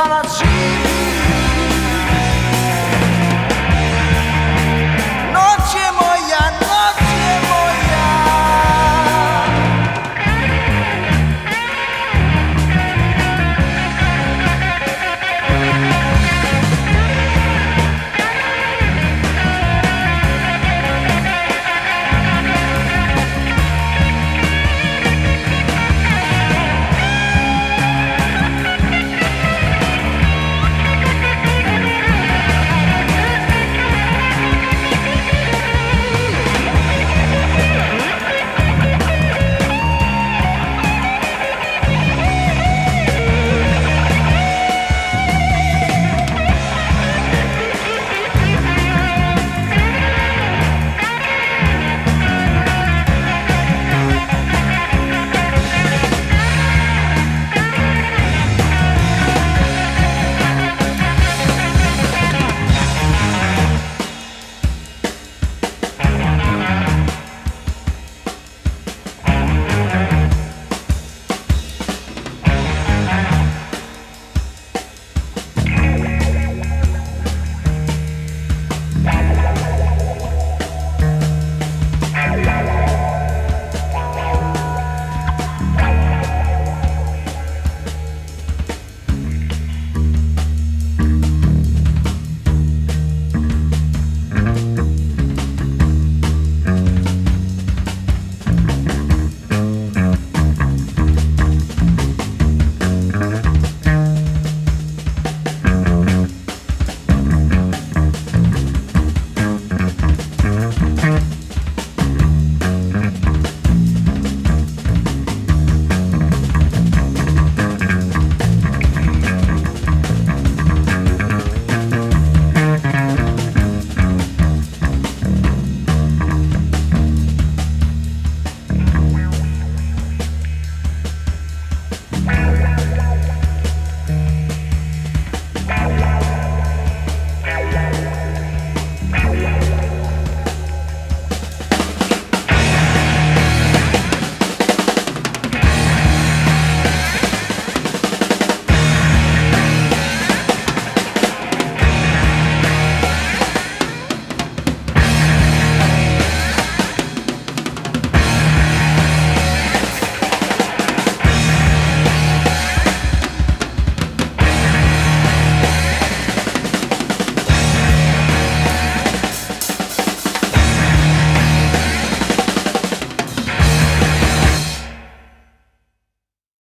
Cala